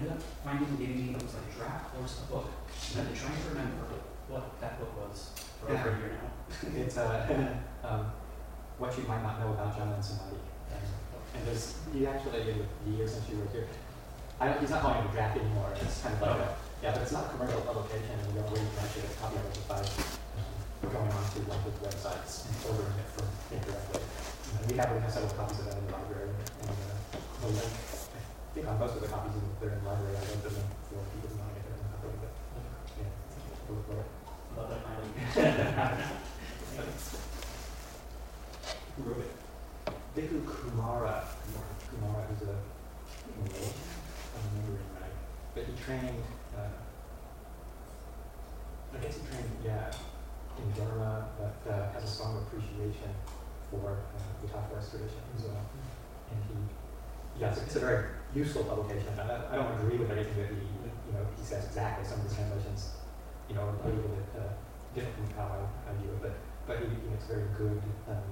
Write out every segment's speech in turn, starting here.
ended up finding a DVD that was like a draft course, a book, and I've been trying to remember what that book was for over a year now. It's uh, um, what you might not know about jhana and samadhi. And, and there's, he actually, in the years since you were here, I don't, he's not calling it a draft anymore. It's kind of like a, yeah, but it's not a commercial publication, and we don't really actually get copyrighted by um, going on to one of the websites and ordering it from him directly. And we have, we have several copies of that in the library, and uh, the link, I think most of the copies in, they're in the library, I don't know people who want to get their own copy, but yeah, we'll look for it. Love that finally. Who wrote it? Bhikkhu Kumara, Kumara is a Malay, I'm remembering right, but he trained, uh, I guess he trained, yeah, in Burma, but uh, has a strong appreciation for uh, the Thai tradition as well. And he, yeah, it's, it's a very useful publication. I, I don't agree with everything that he, you know, he says exactly. Some of his translations, you know, are a little bit uh, different from how I, I view it, but but he, he makes very good um,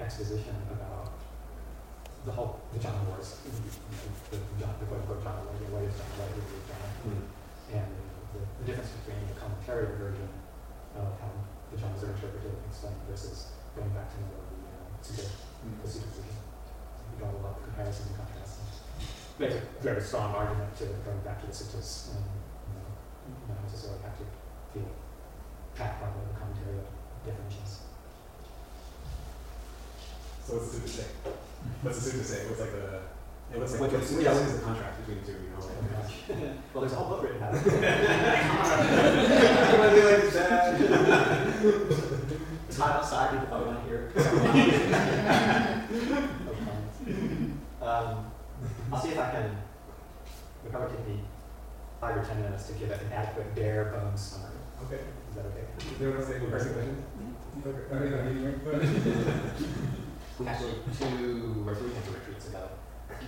exposition about the whole the jhana Wars, you know, the, the jhana, the quote unquote jhana War, the way of jhana, the way of jhana, and the, the difference between the commentary version of how the jhanas are interpreted and explained versus going back to more of the uh, Sutta, the Sutta version. We draw a lot of comparisons and contrasts. Makes a very strong argument to going back to the Suttas and you know, you don't necessarily have to feel trapped by the commentary of definitions. So what's the suit to say? What's the suit to say? What's like the, yeah, what's like, What- what's, yeah, what is the contract between the two, you know? Oh Like, my well, there's a whole book written about it. Everybody like that. It's hot outside if I want to hear it. No comments. um, I'll see if I can. It'll probably take me five or ten minutes to give it an adequate bare bones summary. Okay. Is that okay? Is there one second question? Okay. Okay, no, you- you- We actually two or three winter retreats ago,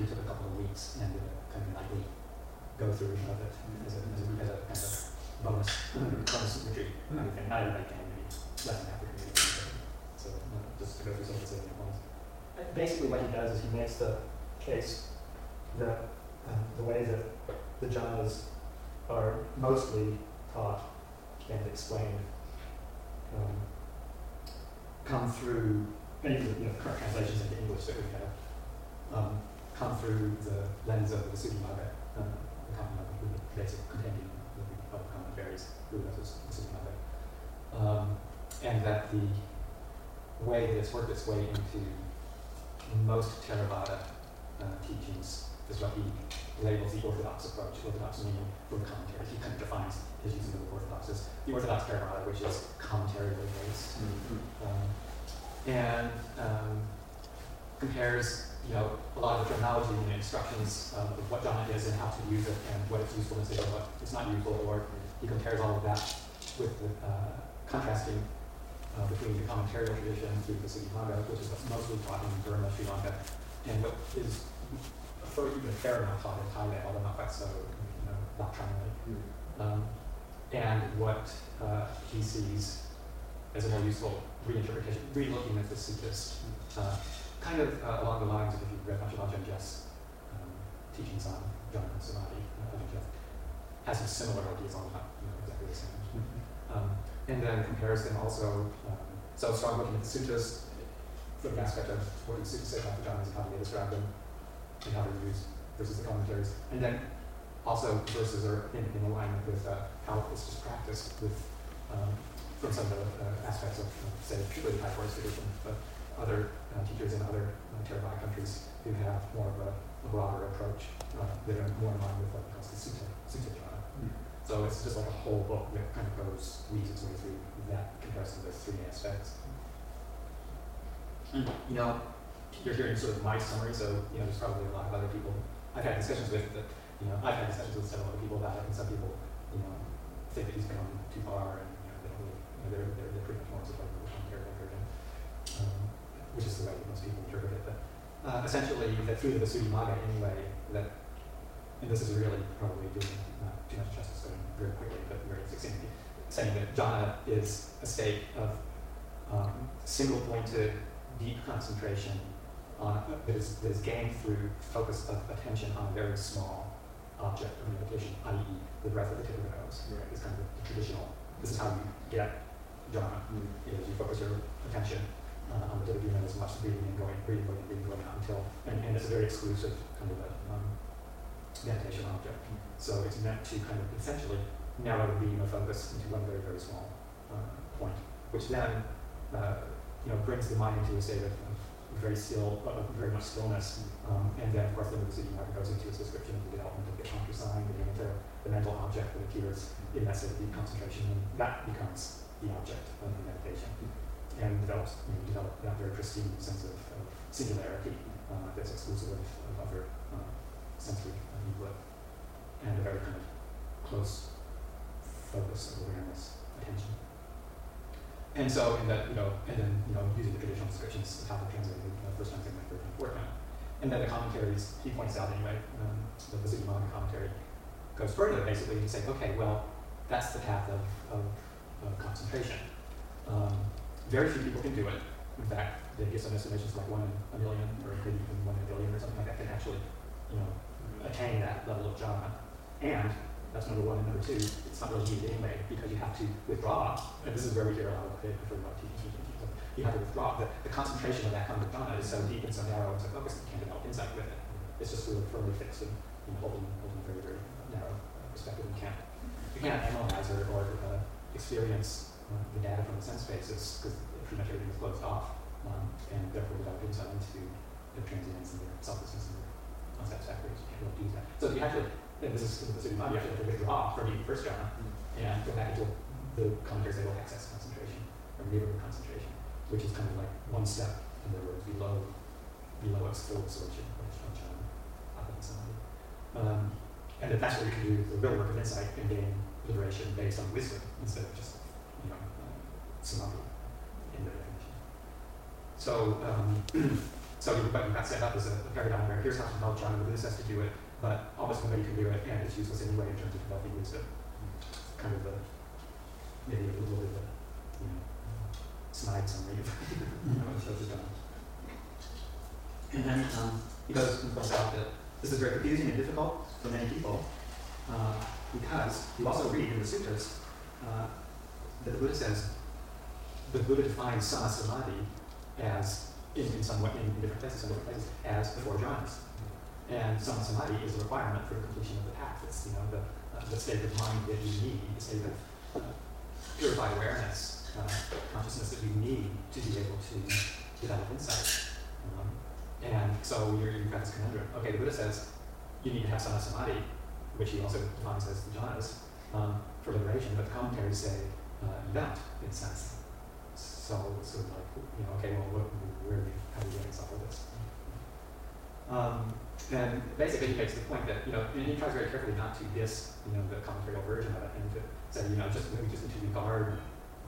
we took a couple of weeks and did a kind of nightly go through of it as a, as a, as a, as a bonus, bonus retreat. And not everybody can, maybe less than half the community. can. So uh, just to go through some of the salient points. Basically, what he does is he makes the case that um, the way that the jhanas are mostly taught and explained um, come through any of the you know, translations into English that we have um, come through the lens of the Visuddhimagga, uh, the common the basic compendium of the commentaries through the Visuddhimagga. Um, and that the way that it's worked its way into most Theravada uh, teachings is what he labels the orthodox approach, orthodox meaning from the commentaries. He kind of defines his use of the orthodox as the orthodox Theravada, which is commentary based um, and um, compares, you know, a lot of the terminology and instructions um, of what jhana is and how to use it and what its usefulness is and what it's not useful, or he compares all of that with the uh, contrasting uh, between the commentarial tradition through the Visuddhimagga, which is what's mostly taught in Burma, Sri Lanka, and what is for even a fair amount taught in Thailand, although not quite so, you know, doctrinally. Um, and what uh, he sees as a more useful reinterpretation, re-looking at the suttas, uh, kind of uh, along the lines of if you've read much of Ajahn Geoff's um, teachings on jhana and samadhi, uh, Ajahn Geoff has some similar ideas on that, you know, exactly the same. Um, and then compares them also, um, so start looking at the suttas from the aspect of what the suttas say about the jhanas and how they describe them and how they're used versus the commentaries. And then also verses are in, in alignment with uh, how this is practiced with um, from some of the uh, aspects of, uh, say, purely Thai forest tradition, but other uh, teachers in other uh, Theravada countries who have more of a, a broader approach uh, that are more in line with what calls the Sutta, Sutta Jhana. So it's just like a whole book that kind of goes, weaves its way through that comparison of those three aspects. And, you know, you're hearing sort of my summary, so, you know, there's probably a lot of other people I've had discussions with that, you know, I've had discussions with several other people about it, and some people, you know, think that he's gone too far, and, you know, they don't really, you know, they're, they're, they're pretty much more supportive of the commentary version, um, which is the way most people interpret it. But uh, essentially, that through the Visuddhimagga anyway, that, and this is really probably doing not too much justice very quickly, but very succinctly, saying that jhana is a state of um, single pointed, deep concentration on, that, is, that is gained through focus of attention on a very small object of invocation, i.e. the breath of the tip of the nose. Right. Is kind of the traditional, this is how you get jhana, is you focus your attention uh, on the tip of your nose, watch the breathing and going, breathing, going, breathing, going out until, and, and it's a very exclusive kind of a um, meditation object. So it's meant to kind of essentially narrow the beam of focus into one very, very small uh, point, which then, uh, you know, brings the mind into a state of very still, uh, very much stillness. Um, and then, of course, the Lucid Mark goes into its description of the development of the contra sign, getting into the mental object that appears in that state of deep concentration, and that becomes the object of the meditation. And develops, you know, develop that very pristine sense of, of singularity uh, that's exclusive of, of other uh, sensory uh, input, and a very kind of close focus of awareness, attention. And so, in that, you know, and then, you know, using the traditional descriptions of how to translate the uh, first time, second time, third time, fourth time. And then the commentaries, he points out anyway, um, the Visuddhimagga commentary goes further basically to say, okay, well, that's the path of, of, of concentration. Um, very few people can do it. In fact, they give some estimations like one in a million or maybe even one in a billion or something like that can actually, you know, attain that level of jhana. And that's number one. And number two, it's not really needed anyway because you have to withdraw. And this is where we hear a lot of it for a lot of teachers. You have to withdraw. The, the concentration of that kind of jhana is so deep and so narrow and so focused you can't develop insight with it. It's just really firmly fixed and you know, holding, holding very, very narrow perspective. You can't, you can't analyze or, or uh, experience uh, the data from the sense basis because pretty much everything is closed off um, and therefore develop insight into the transience and the selflessness and the unsatisfactory. You can't really do that. So you have to and this is the city body, you have to withdraw from the first jhana and go back into the well, access concentration or neighborhood concentration, which is kind of like one step, in other words, below below its full absorption of jhana, up samadhi. Um, and that that's what you can do the real work of insight and gain liberation based on wisdom instead of just, you know, uh, samadhi in the definition. So, um, so you, but that set up as a, a paradigm where here's how to jhana, but this has to do it but almost nobody can do it, and it's useless anyway in terms of developing wisdom. Kind of a, maybe a little bit of a, you know, snide summary of done. And then um, he goes and points out that this is very confusing and difficult for many people, uh, because you also read in the sutras uh, that the Buddha says the Buddha defines samadhi as in, in some way in, in different places, some different places, as the four jhanas. And samma samadhi is a requirement for completion of the path. It's you know the, uh, the state of mind that you need, the state of uh, purified awareness, uh, consciousness that you need to be able to develop insight. Um, and so you're, you've got this conundrum. Okay, the Buddha says you need to have samma samadhi, which he also defines as the jhanas, um, for liberation, but the commentaries say uh, you don't, in sense. So it's sort of like, you know, okay, well, what, where, how do we this? Um, and basically he makes the point that, you know, and he tries very carefully not to diss, you know, the commentarial version of it and to say, you know, just we just to regard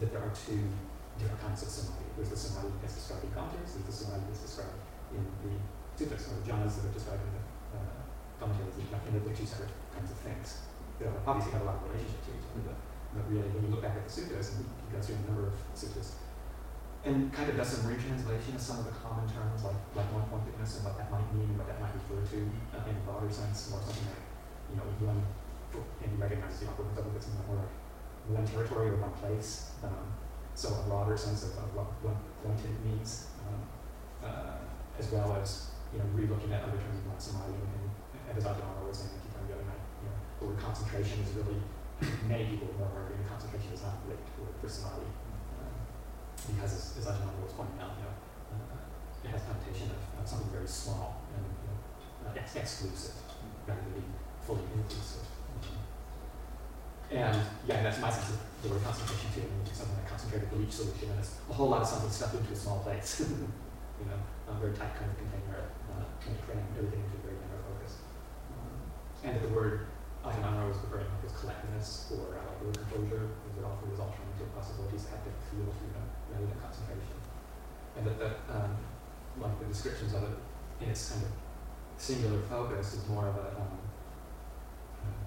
that there are two different kinds of samadhi. There's the samadhi that's described in commentaries, there's the samadhi that's described in the sutras, or the jhanas that are described in the uh, commentaries, and they're two separate kinds of things. They obviously have a lot of relationship to each other, but, but really when you look back at the sutras, and goes through a number of sutras, and kind of does some retranslation of some of the common terms like like one pointedness and what that might mean, what that might refer to uh, in a broader sense, or something like you know one and you recognize the awkward of it, it's more like one territory or one place. Um, so a broader sense of, of what one pointed means, um, uh, as well as you know re-looking at other terms like samadhi and, and, as Ajahn was saying, I keep on the other night, you know, the word concentration is really many people know arguing concentration is not linked to for because as, as Ajahn was pointing out, you know, uh, it has connotation of, of something very small and you know, uh, ex- exclusive rather than being fully inclusive. And yeah, that's my sense of the word concentration too. I mean, something like concentrated bleach solution, and it's a whole lot of something stuffed into a small place. you know, a very tight kind of container, uh, kind of cram everything into a very narrow focus. And that the word Ajahn was referring to as collectedness or uh, word composure, because it offers alternative possibilities that have different feel to them rather than concentration. And that, that um, like the descriptions of it in its kind of singular focus is more of a, um, uh,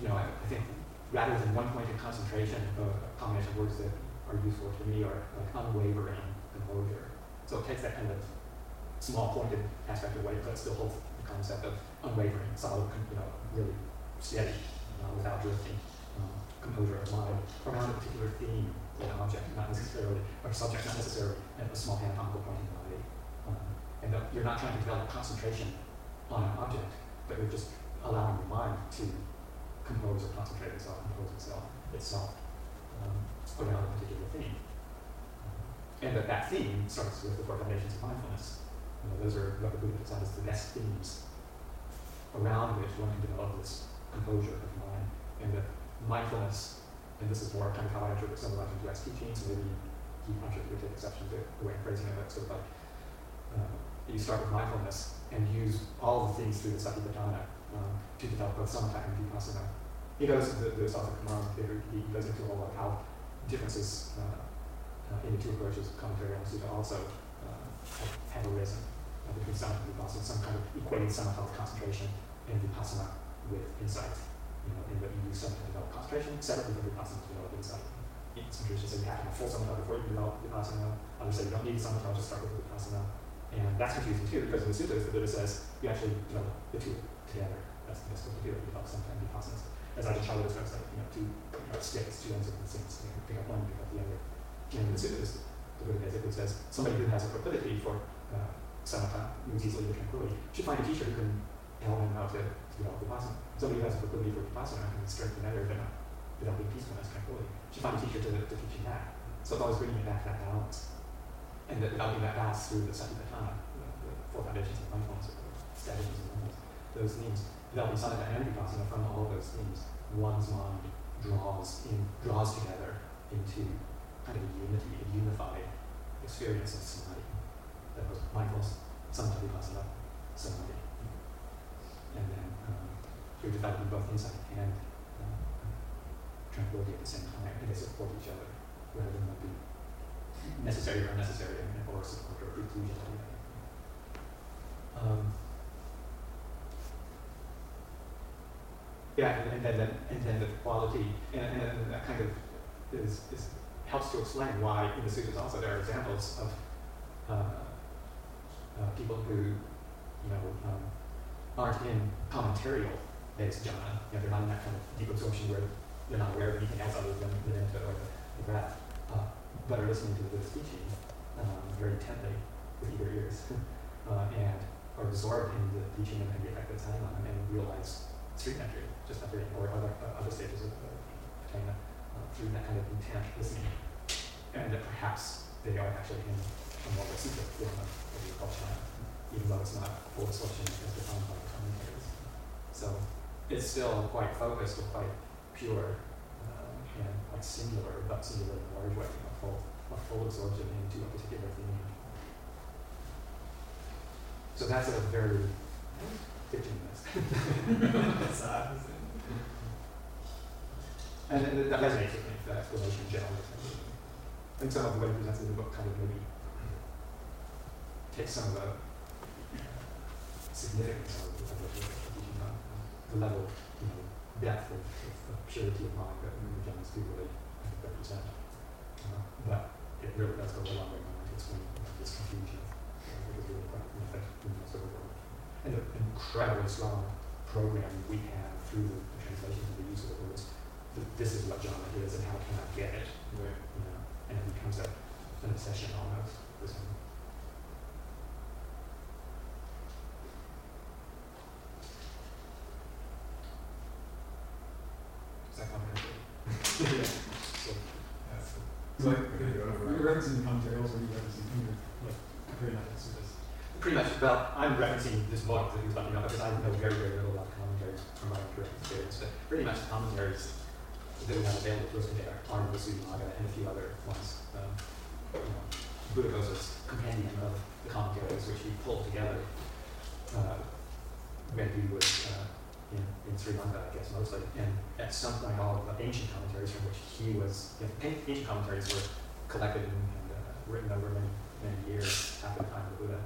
you know, I, I, think rather than one pointed concentration, a, combination of words that are useful to me are like unwavering composure. So it takes that kind of small pointed aspect away, but still holds the concept of unwavering, solid, you know, really steady, uh, without drifting, um, composure of mind around a particular theme or an object, not necessarily, or subject, not necessarily a small anatomical point in the body. Um, and that you're not trying to develop concentration on an object, but you're just allowing your mind to compose or concentrate itself, compose itself, itself um, around a particular theme. And that that theme starts with the four foundations of mindfulness. Those are what puts out as the best themes around which one can develop this composure of mind. And that mindfulness, and this is more kind of how I interpret some of Ajahn Duet's teachings, maybe he Patrick would take exception to the way I'm phrasing it, but sort of like uh, you start with mindfulness and use all the things through the Satipatthana um, to develop both samatha and vipassana. He goes, the, the South Kumar, he goes into all of how differences uh, uh, in the two approaches, commentary on Sutta, also uh, have arisen between samatha and vipassana, some kind of equating samatha with concentration and vipassana with insight. You know, in that you use to develop concentration, separately from vipassana to develop insight. In some traditions say you have to have full samatha before you develop vipassana. Others say you don't need samatha, just start with vipassana. And that's confusing too, because in the suttas, the Buddha says you actually develop the two together. That's the best way to do it. You develop samatha and vipassana. As I just showed this like, you know, two you know, sticks, two ends of the same stick. Pick up one, pick up the other. And in the suttas, the Buddha basically says somebody who has a proclivity for uh, samatha, easily to tranquility, should find a teacher who can tell him how to, develop vipassana. Somebody who has a proclivity for vipassana and strength and other, but not developing peacefulness, tranquility, should find a teacher to, to teach him that. So it's always bringing it back to that balance. And that developing that balance through the satipatthana, the, the four foundations of mindfulness, strategies and moments, those themes, developing samatha and vipassana from all those themes, one's mind draws in, draws together into kind of a unity, a unified experience of samadhi. That was mindfulness, samatha, vipassana, samadhi. And then um, you're developing both insight and uh, tranquility at the same time, and they support each other rather than be necessary or unnecessary, or support or preclusion. Um, yeah, and, and then and then the quality, and, and, and that kind of is, is helps to explain why in the sutras also there are examples of uh, uh, people who, you know, um, aren't in commentarial based jhana. You know, they're not in that kind of deep absorption where they're not aware of anything else other than the input or the, the breath, uh, but are listening to the teaching um, very intently with eager ears, uh, and are absorbed in the teaching and the effect that's having on them, and realize stream entry, just entry, or other uh, other stages of attainment uh, through that kind of intent listening, and that perhaps they are actually in a more secret form of what even though it's not as defined by the. So it's still quite focused or quite pure um, and quite singular, but singular in a large way, a full, a full absorption into a particular theme. So that's a very 15 minutes. and, and that resonates with me, that explanation generally. Think some of the way he presents in the book kind of maybe takes some of the significance of, the level, you know, depth of, of, of purity of mind that the jhanas people really represent. Uh, but it really does go a long way to explain this confusion. I think it's really quite effective. And the incredibly strong program we have through the, translation and the use of the words, this is what jhana is and how can I get it, Right. you know, and it becomes a, an obsession almost. This one. Is that comprehensive? Like. Are referencing commentary also, are referencing? Pretty much, well, I'm referencing this book that he was talking about because I know very, very little about commentaries from my direct experience, but pretty much the commentaries that we have available to us today are the and a few other ones. Um, you know, compendium of the commentaries, which he pulled together uh, when he was uh, in, in Sri Lanka, I guess, mostly. And at some point, all of the ancient commentaries from which he was, ancient commentaries were collected and, and uh, written over many, many years after the time of the Buddha.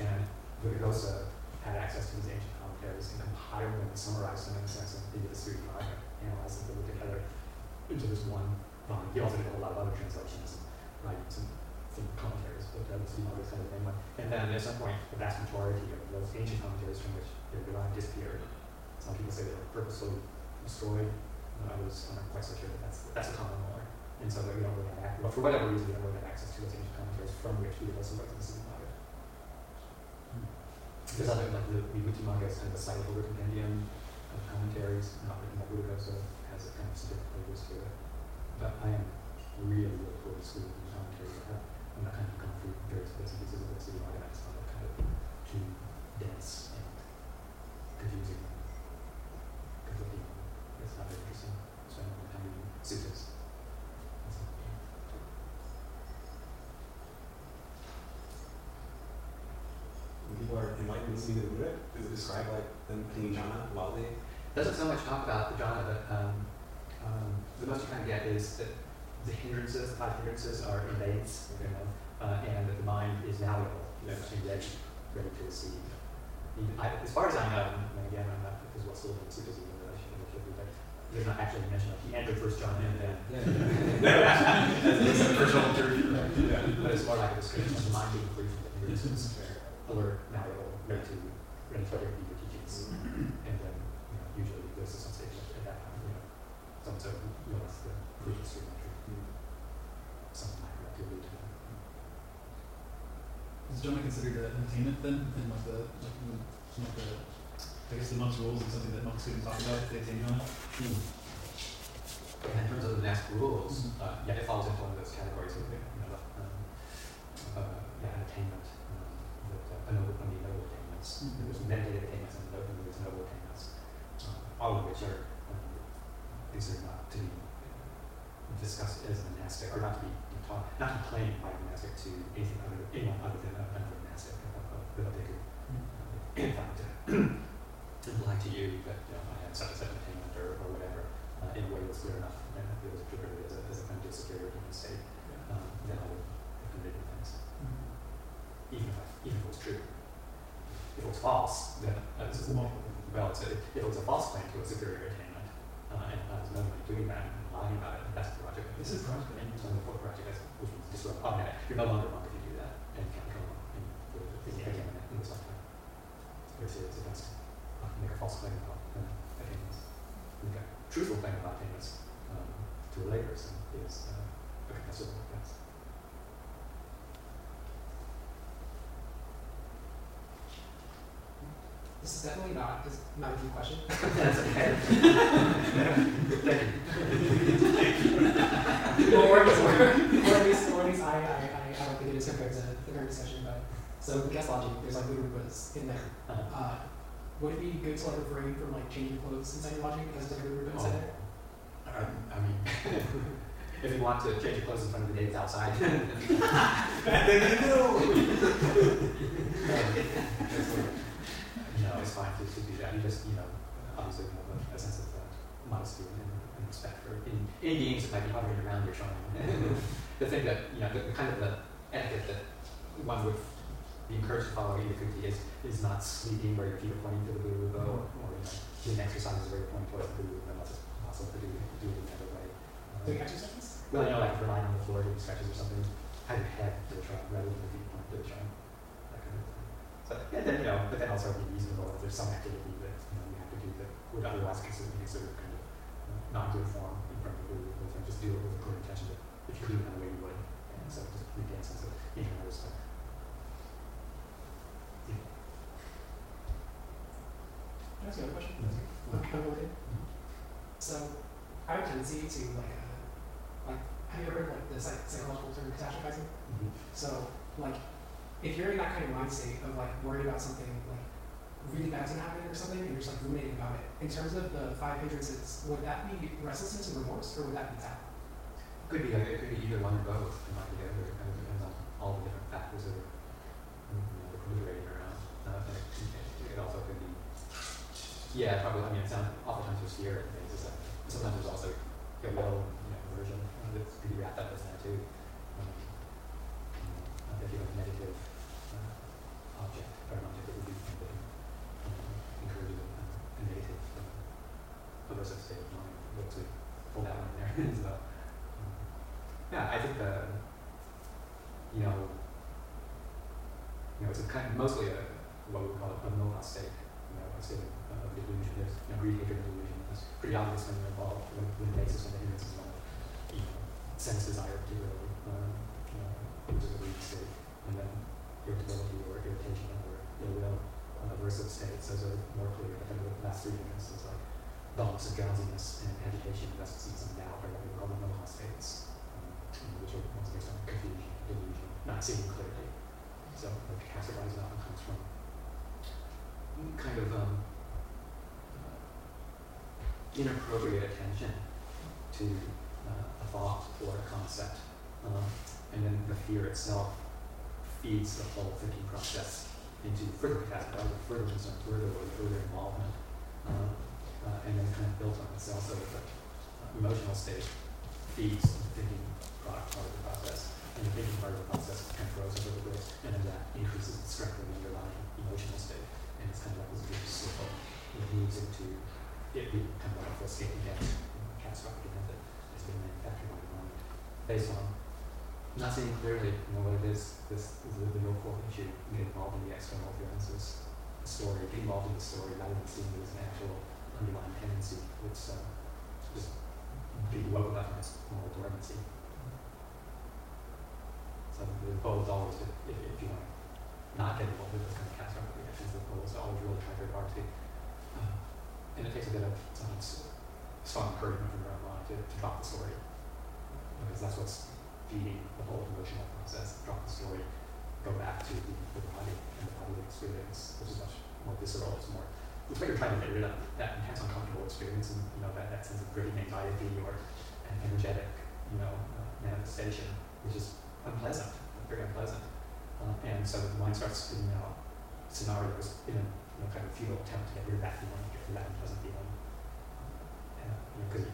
And Buddhaghosa had access to these ancient commentaries and compiled them and summarized them in a sense into the Visuddhimagga, analyzed them put them together into this one volume. He also did a lot of other translations and writings and some commentaries, but uh, the Sumanga is kind of the main. And then at some point, the vast majority of those ancient commentaries from which they're derived disappeared. Some people say they were purposely destroyed. And I was I'm not quite so sure that that's that's a common lore. And so that we don't really have access, but for whatever reason, we don't really have access to those ancient commentaries from which we also write the Sumanga. There's other, like the Vimuttimagga is kind of a older compendium of commentaries, not written by Buddha, so has a kind of different flavors to it. But I am really, really cool to school of commentaries. I have, I'm not kind of gone through various bits and pieces of the manga, I just found it kind of too dense and confusing. Spending more time reading suttas. That's not me. When people are enlightened to the Buddha, does it describe like them putting jhana while they doesn't so much talk about the jhana, but um, um, the most you kind of get is that the hindrances, the five hindrances are invades, you know, uh, and that the mind is malleable, know, and ready, ready to receive. I, as far as I know, and again, I'm not as well still in the sutras even though I should, I should be, but there's not actually a mention of he entered first jhana and then. That's the first one through. But it's more like a description of the mind being free from the hindrances, alert, malleable, ready to, ready to hear deeper teachings. Mm-hmm. And then, you know, usually there's some stage at at that time, you know, some sort of realize the proof of geometry, something like that to allude to that. Is jhana considered an attainment then, in like the, like the, some the, I guess the monks' rules and something that monks couldn't talk about if they attain jhana? In terms of the monastic rules, uh, yeah, it falls into one of those categories of, you know, um, uh, yeah, an attainment, um, that, uh, a noble, I mean, noble attainments. Mhm. There's meditative attainments and noble, there's noble attainments, uh, all of which are, um, these are not to be discussed as a monastic, or not to be taught, not to be claimed by a monastic to anything other, anyone other than a- another monastic, uh, uh, that they could, uh, uh, imply to you that, you know, I had such and such attainment or, or whatever, uh, in a way that's clear enough, and it was interpreted as a, as a kind of superior human state, um, then I would have committed things, even if I, even if it was true. If it was false, then, uh, it's, Well- well, it's a, if it was a false claim to a superior attainment, uh, and I was knowingly doing that and lying about it, that's the project. This is project. And on the fourth project, that's, which was disrupt, oh, no, you're no longer a monk if you do that, and you can't become a monk in the, the, again, in this lifetime. It's very serious offense to make a false claim about uh, attainments. A truthful claim about attainments, um, to a layperson is, uh, a confessable offense. This is definitely not is not a deep question. That's okay. Thank you. or, or, or at least, or at least I, I, I, I don't think it is compared to the current discussion. But so the guest logic, there's like Buddha Rupas in there. Uh, Uh, would it be good to like refrain from like changing clothes inside your lodging because a Buddha Rupa inside there? I, mean, if you want to change your clothes in front of the dates outside. then you No, it's fine to, to do that. You just, you know, obviously have a, a sense of uh, modesty and, and respect for in, any beings that might be hovering around your shrine. the thing that, you know, the, the kind of the etiquette that one would be encouraged to follow either Kuti is, is not sleeping where your feet are pointing to the Buddha or, or you know, doing exercises where you're pointing towards the Buddha Rupa unless it's possible to do, do it in another way. Um, Doing exercises? well, you know, like relying on the floor doing stretches or something, have your head to the shrine rather than your feet point to the shrine. That kind of thing. So, and then, you know, but then also be reasonable if there's some activity that, you know, you have to do that would otherwise consider, be considered kind of uh, not good form in front of the but just do it with a clear intention that if you do it in the way you would. And so just regain a sense of internal respect. Can I ask you another question? Okay. So, I have a tendency to like, uh, like, have you ever heard like the psych- psychological term catastrophizing? Mhm. So, like, if you're in that kind of mind state of like worried about something like really bad's gonna happen or something, and you're just like ruminating about it, in terms of the five hindrances, would that be restlessness and remorse, or would that be doubt? Could be, it could be either one or both. It might be the other. It kind of depends on all the different factors that are you know, around. Uh, and it, it, also yeah, probably. I mean, it sounds oftentimes and things. Is that sometimes there's also will and you know, aversion uh, that could be wrapped up with that too. Um, uh, if you have a negative uh, object or an object that would be um, encourages a, a negative uh, aversive state of mind, we'll actually pull that one in there as well. Um, yeah, I think the, you know, you know, it's a kind of mostly a, what we would call a, a state, a state of, of delusion. There's, you know, greed, hatred, and delusion. It's pretty obvious when you're involved, when, when the basis of the ignorance is of, you know, sense desire particularly, you know, which is a greed state, and then irritability or irritation or ill will, uh, aversive states, those are more clear. I think the last three is like dullness and drowsiness and agitation, restlessness and doubt are what we call the Milhouse states, um, which are ones based on confusion, delusion, not seeing clearly. So the catastrophizing often comes from kind of um, uh, inappropriate attention to uh, a thought or a concept, um, and then the fear itself feeds the whole thinking process into further catastrophizing, further concern, further worry, further involvement, uh, uh, and then kind of built on itself. So the uh, emotional state feeds the thinking part of the process, and the thinking part of the process kind of grows over the and then that increases the strength of the event that has been manufactured by the based on not seeing clearly you know what it is. This is the, the core issue. Get involved in the external appearances, story. Get involved in the story rather than seeing it as an actual underlying tendency. It's uh, just being up from its moral dormancy. So the goal is always to, if, if you want to not get involved with those kind of catastrophic reactions, the goal is always really try very hard to, uh, and it takes a bit of sometimes strong encouragement from mind to, to drop the story. Because that's what's feeding the whole emotional process. Drop the story, go back to the, the body and the bodily experience, which is much more visceral. It's more, it's what you're trying to get rid of, that intense uncomfortable experience and, you know, that, that sense of gritty anxiety or an energetic, you know, uh, manifestation, which is unpleasant, very unpleasant. Uh, and so the mind starts spinning out scenarios in a you know, kind of futile attempt to get rid of that feeling, get rid of that unpleasant feeling. Uh, and, you know, because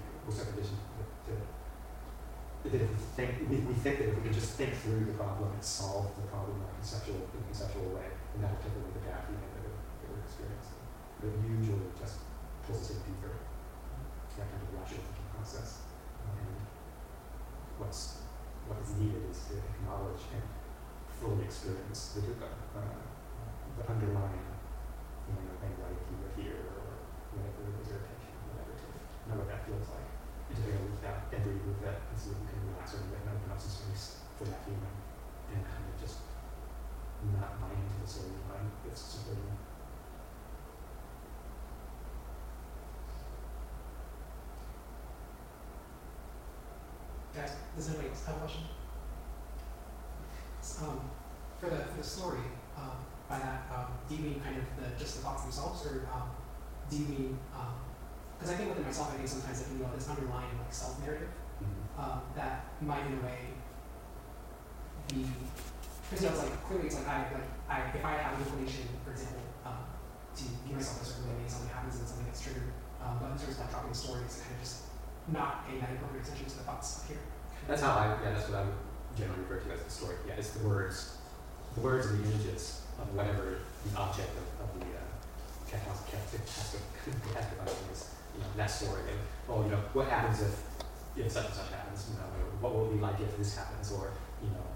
that if we think, we, we think that if we can just think through the problem and solve the problem in a conceptual, in a conceptual way, then that'll take away the feeling that we're, that we're experiencing. But usually it just pulls us in deeper, that kind of rational thinking process. And what's what is needed is to acknowledge and fully experience the uh, the underlying feeling of anxiety or fear or whatever it is, irritation, whatever, to know what that feels like. And to able to that and with that and see if you can relax or and open up some space for that feeling and kind of just not buy into the story of mind that's supporting it. Guys, does anybody else have a question? Um, for the, for the story, um, by that, um, do you mean kind of the, just the thoughts themselves, or, um, do you mean, um, because I think within myself, I think sometimes I can know this underlying like self-narrative, um, that might in a way be, because you know, it's like, clearly it's like, I, like, I, if I have an inclination, for example, um, to give myself a certain way, something happens and something gets triggered, um, but in terms of like dropping the story, it's kind of just not paying that appropriate attention to the thoughts here. That's how I, yeah, that's what I would generally refer to as the story. Yeah, it's the words, the words and the images of whatever the object of, of the uh, catastrophizing is. You know, that story of, oh, you know, what happens if, if such and such happens? You know, what will it be like if this happens? Or, you know,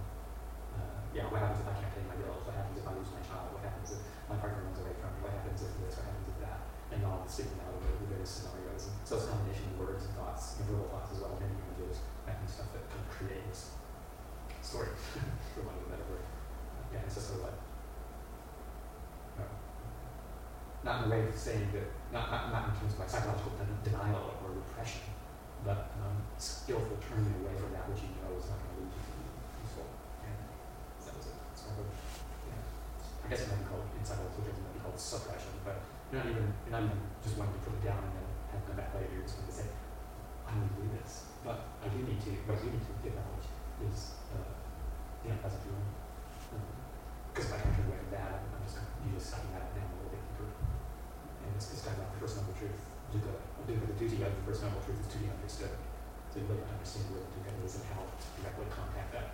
uh, yeah, what happens if I can't pay my bills? What happens if I lose my child? What happens if my partner runs away from me? What happens if this? What happens if that? And all speaking out of the various scenarios. And so it's a combination of words and thoughts, and verbal thoughts as well, many images, that kind stuff that kind of creates story, for want of a better word. Yeah, it's just sort of like, no, not in a way of saying that, not, not, not in terms of like psychological denial or repression, but um, skillful turning away from that which you know is not going to lead you to useful. And that was of. I guess it might be called, in psychological terms, it might be called suppression, but you're not even, you're not even just wanting to put it down and then have come back later. You're just going to say, I need to do this. But I do need to, what I do need to acknowledge is uh, the unpleasant feeling. Because if I can turn away from that, I'm, I'm just going to be just sucking that down a little bit deeper. And it's kind of like the first noble truth. Dukkha, dukkha, the duty of the first noble truth is to be understood. So you really understand where the dukkha is and how to directly contact that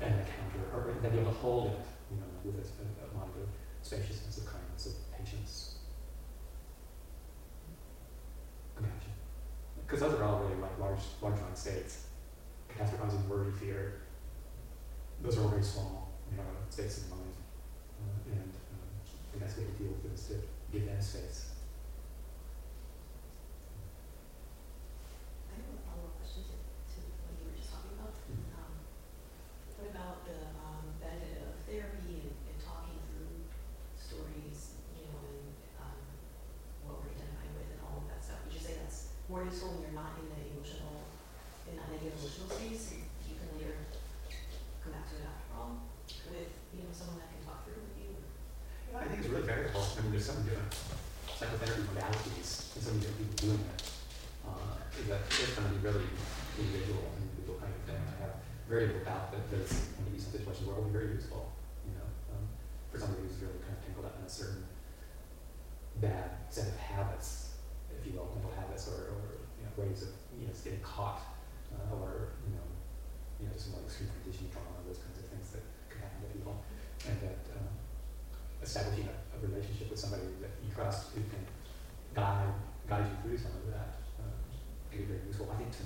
and encounter, or then be able to hold it, you know, with a, a, amount of spaciousness, of kindness, of patience, compassion. Because those are all really like large, large mind states. Catastrophizing, worry, fear. Those are all very small, you know, states of mind. Uh, and um, the best way to deal with it is to them space. I have a follow-up question to, to what you were just talking about. Mhm. Um, what about the, um, benefit of therapy and, and talking through stories, you know, and, um, what we're identifying with and all of that stuff? Would you say that's more useful when you're not in the emotional, in that negative emotional space? You can later come back to it after all with, you know, someone that can talk through with you? I think it's really variable. I mean, there's some different psychotherapy modalities and some different people doing it. Uh, that it's going to be really individual, individual kind of thing. I have very little doubt that there's going to be some situations where it will be very useful, you know, um, for somebody who's really kind of tangled up in a certain bad set of habits, if you will, mental habits or, or you know, ways of, you know, getting caught, uh, or, you know, you know, some like extreme conditioning trauma, those kinds of things that can happen to people. And that, um, establishing a, a relationship with somebody that you trust who can guide guide you through some of that uh, can be very useful. I think to,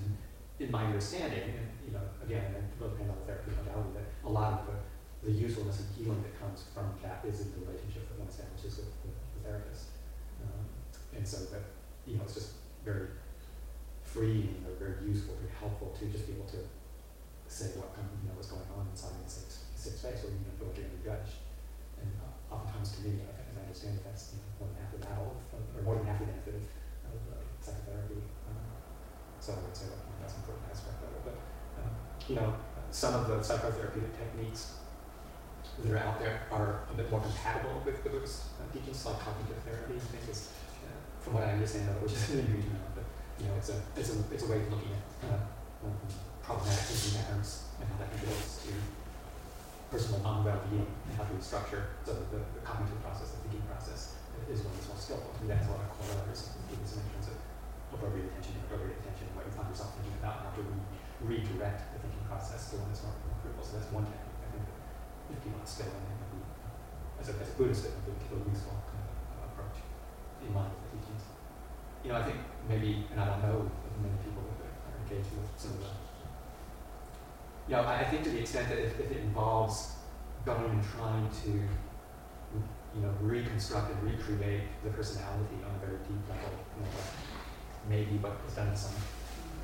in my understanding, and you know, again, and on the therapy modality, that a lot of the, the usefulness and healing that comes from that is in the relationship that one establishes with the, the therapist. Um, and so that, you know, it's just very freeing or very useful, very helpful to just be able to say what kind you know, what's going on inside a safe, safe space where you don't feel you're going to judged. And uh, oftentimes to me, as I understand it, that's you know, more than half the battle, of, or more than half the benefit of, of uh, psychotherapy. So I would say that that's an important aspect of it. But, um, you know, some of the psychotherapeutic techniques that are out there are a bit more compatible with Buddhist uh, teachings, like cognitive therapy, I think is, uh, from what I understand of it, which is an ingredient of you know, it's a, it's a, it's a way of looking at uh, um, problematic thinking patterns and how that contributes to personal non-well-being and how to structure so that the, the cognitive process, the thinking process is one that's more skillful. And that has a lot of corollaries in terms of appropriate attention, inappropriate attention, what you find yourself thinking about, and how to re- redirect the thinking process to one that's more, critical. So that's one technique I think that if people have skill in as a, as a Buddhist, it would be a useful kind of uh, approach in line with the teachings. You know, I think maybe, and I don't know of many people that are engaged with some of the you know, I I think to the extent that if, if it involves going and trying to, you know, reconstruct and recreate the personality on a very deep level, you know, maybe but was done some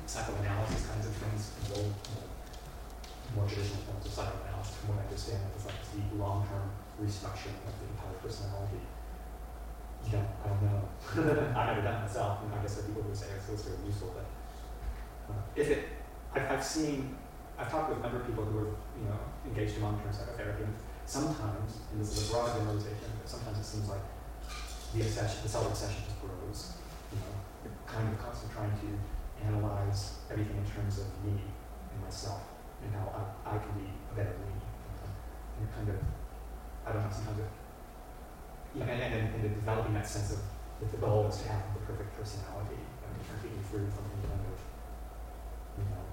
psychoanalysis kinds of things, the old, more traditional forms of psychoanalysis, from what I understand, it's like deep, long-term restructuring of the entire personality. You know, I don't know. I've never done it myself, and I guess are people who say it's it's very useful, but uh, if it, I've, I've seen I've talked with a number of people who are, you know, engaged in long-term psychotherapy, and sometimes, and this is a broad generalization, but sometimes it seems like the obsession, the self-obsession just grows, you know, kind of constantly trying to analyze everything in terms of me and myself, and how I, I can be a better me, and kind of, I don't know, sometimes it, you know, and, and, and, developing that sense of that the goal is to have the perfect personality, and to you free from any kind of, you know,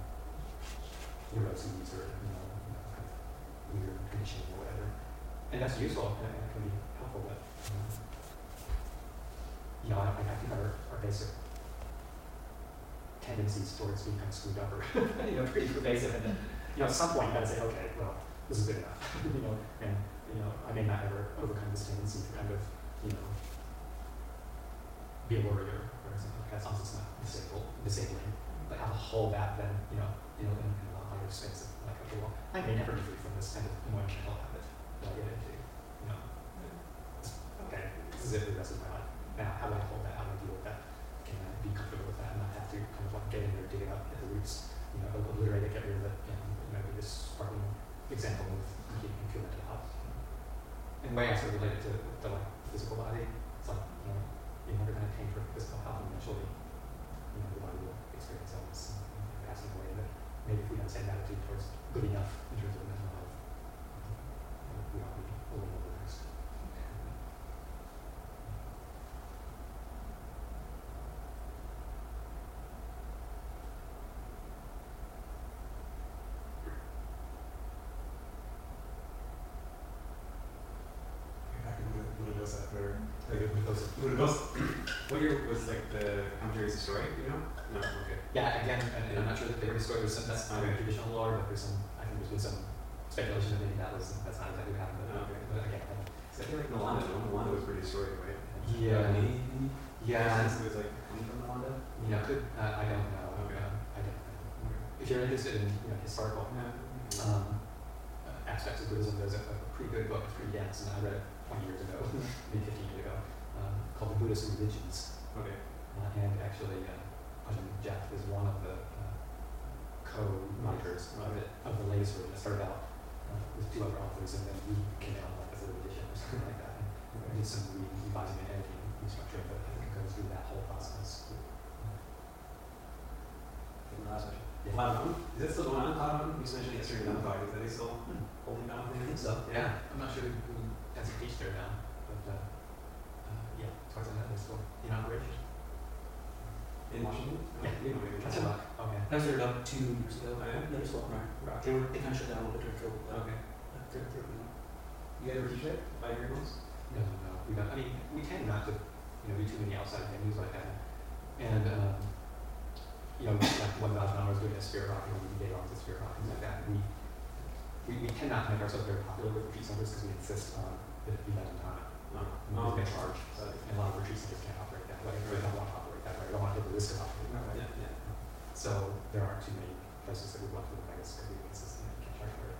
neuroses or you know, you know kind of weird conditioning or whatever. And that's useful and it can be helpful, but um, you know, I, I think our, our basic tendencies towards being kind of screwed up are you know pretty pervasive, and then you know at some point you got to say, okay, well, this is good enough, you know, and you know I may not ever overcome this tendency to kind of you know be a warrior or something like that. As long as it's not disable, disabling, but how to hold that then you know you know in, in a higher space of like okay, well, I may never be free from this kind of emotional habit that I get into, you know. Okay, this is it for the rest of my life. Now, how do I hold that? How do I deal with that? Can I be comfortable with that and not have to kind of like get in there, dig it up at the roots, you know, obliterate it, get rid of it, and you know, this sparkling example of keeping pure mental health. In a way, I sort of relate it to the like physical body. It's like, you know, you're never to attain perfect physical health and eventually, you know, the body will experience illness and, and passing away. But maybe if we have the same attitude towards good enough in terms of mental health, uh, we ought to be a little more relaxed. I can Does that Like, with those Buddha does, what year was like the commentaries story? you know? No, okay. Yeah, again, and, and I'm not sure that they destroyed. There's some, that's not Okay. traditional lore, but there's some, I think there's been some speculation that maybe that was, that's not exactly what happened, but, Okay. but again, I I feel like one Nalanda was pretty destroyed, right? Yeah. Yeah, it was like coming from you know, could, uh, I don't know. Okay. Um, I don't know. If you're interested in, you know, historical, Yeah. um, uh, aspects of Buddhism, there's a, a pretty good book, it's pretty dense, and I read it twenty years ago, maybe fifteen years ago, um, called The Buddhist Religions. Okay. Uh, and actually, uh, Ajahn Geoff is one of the uh, co-writers of it, of the latest version. It started out uh, with two other authors, and then we came out like a third edition or something like that. And I did some re- revising and editing and restructuring, but I think it goes through that whole process. The last session. Yeah. Mountain? Is that still going on, Mountain? You mentioned yesterday, Dog, is that still Hmm. holding down? I think so. Yeah, I'm not sure who, has a teacher now, but uh, uh, yeah, as far as I know, they're still in Washington? Yeah. Know. That's a lot. Okay. I was there about two years ago. Oh, yeah? Another school, right, right. They were, they kind of shut down a little bit during COVID. Okay. uh, they're, they're, you know, You guys ever teach it? Five year olds? No, no. We don't. I mean, we tend not to, you know, do too many outside venues like that. And um, you know, like one thousand hours doing a spirit rock, know, we day long to spirit rock, things like that. We, we we tend not to make ourselves very popular with retreat centers because we insist on that it be done in time. No. And we get charged. So, a lot of retreat centers can't operate that way. They don't want to operate that way. They don't want to take the risk of operating that way. yeah, yeah. So there aren't too many places that we want to look like this because we you can't charge for it.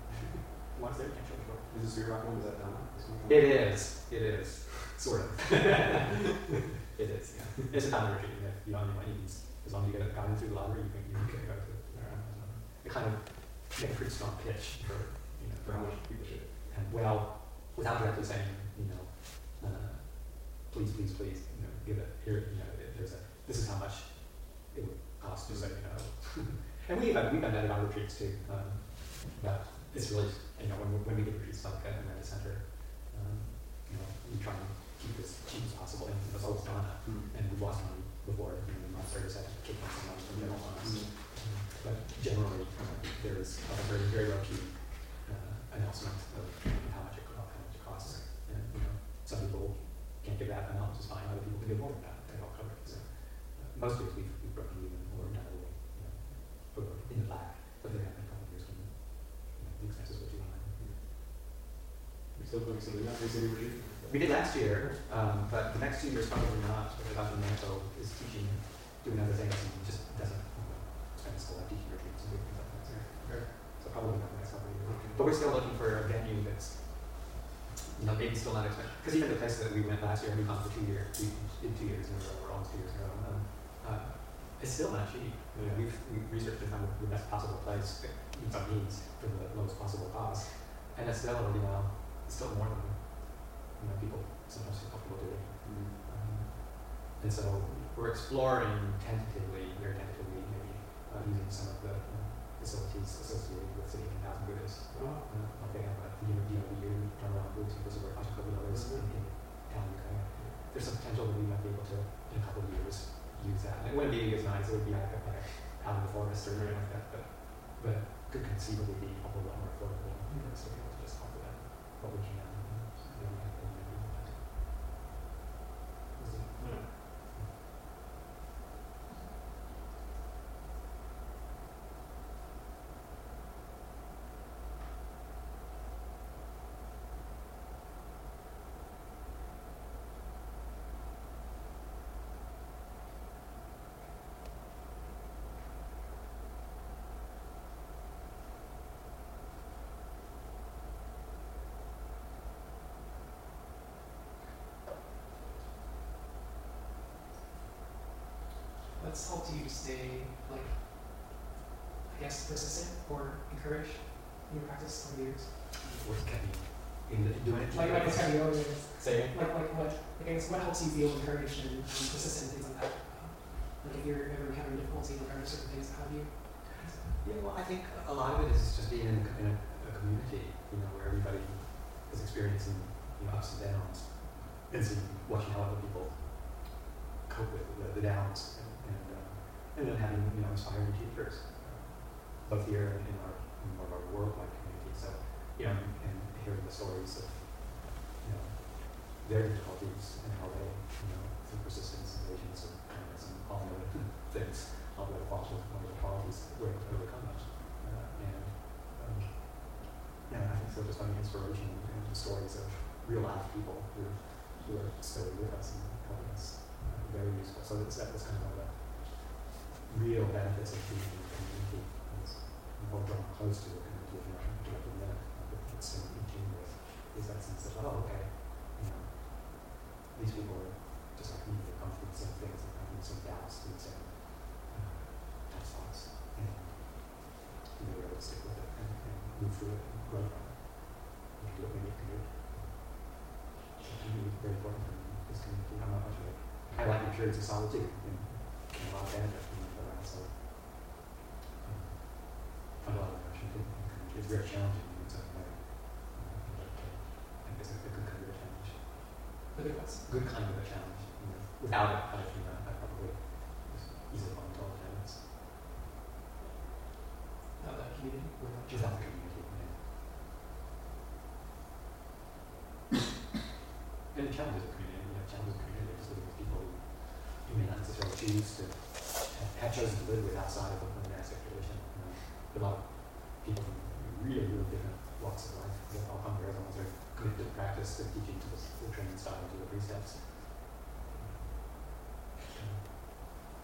Once there, can't charge for it. Is the Spirit Rock one, is that done? It is. It is. Sort of. it is. Yeah. It's a time retreat. You, know, you don't need money. As long as you get got in through the lottery, you can, you can go to there. It kind of make a pretty strong pitch for you know For how much people should? and well without directly saying you know uh, please please please you know give it here you know there's a this is how much it would cost to say you know. And we've done, we've done that at our retreats too um, but it's really you know when we, when we get retreats like that in the center um, you know we try and keep it as cheap as possible and as always done and we've lost money before you know months later had to kick in some money from the general funds but generally there is a very very low key uh, announcement of some people can't give that amount which is fine other people can give more than that they all cover it so uh, most days we've, we've broken even or done a little you know over in the black but there have been a couple of years when you know, the expenses were too high. We still doing something, not City Retreat? We did last year, um, but the next two years probably not, because Dr. Manto is teaching, doing other things, and just doesn't, spend his whole life teaching retreats and doing things like that, so. Probably not the next couple of years. But we're still looking for a venue that's, know, maybe still not expensive, because even the place that we went last year, we gone for two years, we did two years in a row, or almost two years in a row, um, uh, it's still not cheap. You know, we've, we've researched and found the best possible place meets our needs for the lowest possible cost, and it's still, you know, it's still more than, you know, people sometimes feel comfortable doing. Um, and so we're exploring tentatively, very tentatively, maybe uh, using some of the uh, facilities associated with of Thousand. Oh, Uh, like they have a of of in, town. UK. There's some potential that we might be able to, in a couple of years, use that. And it wouldn't be as nice, it would be like, like out in the forest or something like that, but, but could conceivably be a whole lot more affordable to be able to just offer that, what we can. uh, so maybe I can maybe we might. We'll see. Yeah. What's helped you stay, like, I guess, persistent or encouraged in your practice over the years? What's kept me in the, doing it? Like, like of your ways. Say. Like, like what, like, I guess, what helps you feel encouraged and, and persistent, things like that? Like, if you're ever encountering difficulty in regard to certain things, how do you? Yeah, well, I think a lot of it is just being in, in a, a community, you know, where everybody is experiencing, you know, ups and downs, and seeing, watching how other people cope with the, the downs, and then having, you know, inspiring teachers, uh, both here and in our, in more of our worldwide community. So, you know, and, and hearing the stories of, you know, their difficulties and how they, you know, through persistence and patience and kindness and all the other things, all the qualities, all the qualities, were able to overcome those. Uh, and, um, yeah, I think so just finding inspiration and the stories of, real life people who, who are still with us and helping us. Uh, very useful. So that's, that was kind of one of the real benefits of being in the community. Is more drawn close to the community and not directly in it, it's still in tune with, is that sense of, oh, okay, you know, these people are just like me, they're coming through the things, they're coming through the doubts, through the same uh, tough and they were able to stick with it and, and move through it and grow from it. And do what we need to do. So me, it's very important for me, this community, much of it. I like my periods of solitude and, and a lot of benefit from it, but I also um, find a lot of emotion too. It's challenging in its own way. But uh, I think it's a, a good kind of a challenge But it was. good kind of a challenge. You know, without it, I, you know, I probably just easily into all the habits. Of that community, or not just Without the community, yeah. and the challenges of community, you know, challenges of community is living with people who you may not necessarily choose to have, chosen to live with outside of a monastic tradition. You know, a lot of people from really, really different walks of life that all come here, everyone's very committed to practice, to teaching, to the, the training style, to the precepts.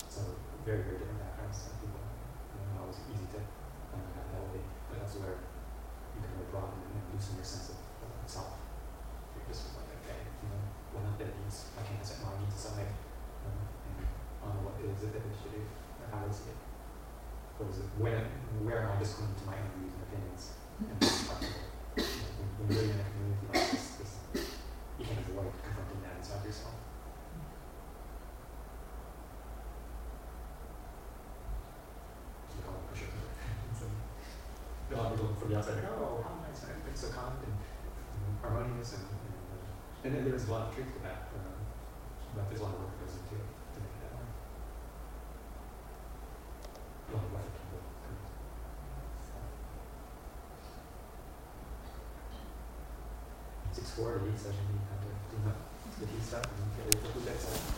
So very, very different backgrounds and people. You know, always easy to kind of have elevate, but that's where you can really broaden and loosen your sense of, of self. You're just like, okay, you know, what I'm their needs, I can't set my needs aside um, and honor what it is that they to do, or how I see it. Or is it where, where am I just clinging to my own views and opinions and being? You know, when, when you're in a community like this, this, you can't avoid confronting that inside yourself. you call it pusher. a lot of people from the outside are like, oh, how nice, and everything's so kind and, and harmonious, and, and, uh, and then there's a lot of truth to that, um, but there's a lot of work that goes into it to make it that way. A lot of other people. Six forty, so we need to do up the tea stuff and for food next time.